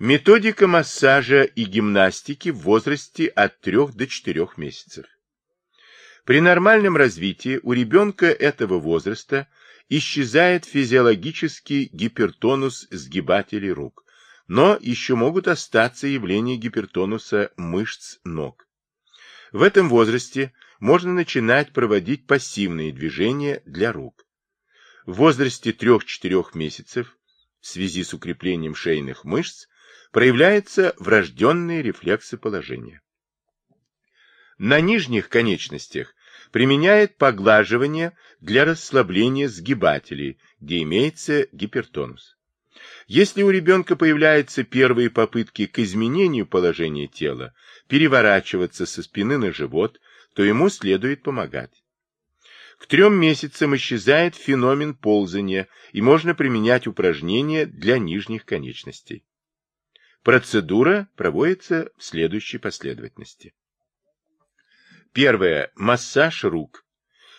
Методика массажа и гимнастики в возрасте от 3 до 4 месяцев. При нормальном развитии у ребенка этого возраста исчезает физиологический гипертонус сгибателей рук, но еще могут остаться явления гипертонуса мышц ног. В этом возрасте можно начинать проводить пассивные движения для рук. В возрасте 3-4 месяцев в связи с укреплением шейных мышц проявляются врожденные рефлексы положения. На нижних конечностях применяет поглаживание для расслабления сгибателей, где имеется гипертонус. Если у ребенка появляются первые попытки к изменению положения тела, переворачиваться со спины на живот, то ему следует помогать. К трем месяцам исчезает феномен ползания, и можно применять упражнения для нижних конечностей. Процедура проводится в следующей последовательности. Первое. Массаж рук.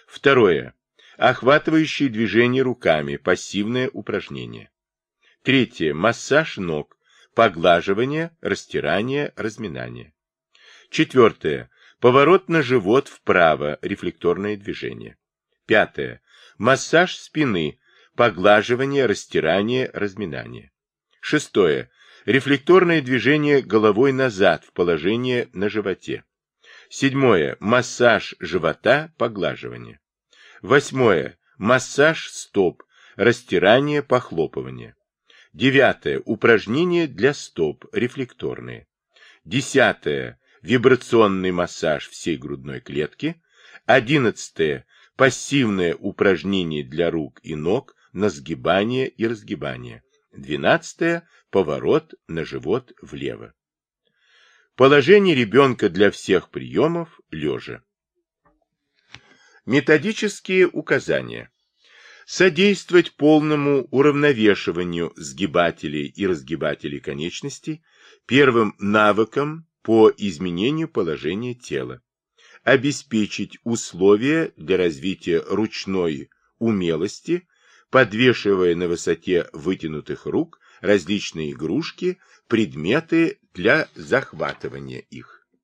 Второе. Охватывающие движения руками, пассивное упражнение. Третье. Массаж ног, поглаживание, растирание, разминание. Четвертое. Поворот на живот вправо, рефлекторное движение. Пятое. Массаж спины, поглаживание, растирание, разминание. Шестое. Рефлекторное движение головой назад в положение на животе. Седьмое. Массаж живота, поглаживание. Восьмое. Массаж стоп, растирание, похлопывание. Девятое. Упражнения для стоп, рефлекторные. Десятое. Вибрационный массаж всей грудной клетки. Одиннадцатое. Пассивное упражнение для рук и ног на сгибание и разгибание. Двенадцатое. Поворот на живот влево. Положение ребенка для всех приемов лежа. Методические указания. Содействовать полному уравновешиванию сгибателей и разгибателей конечностей первым навыком по изменению положения тела. Обеспечить условия для развития ручной умелости, подвешивая на высоте вытянутых рук различные игрушки, предметы для захватывания их.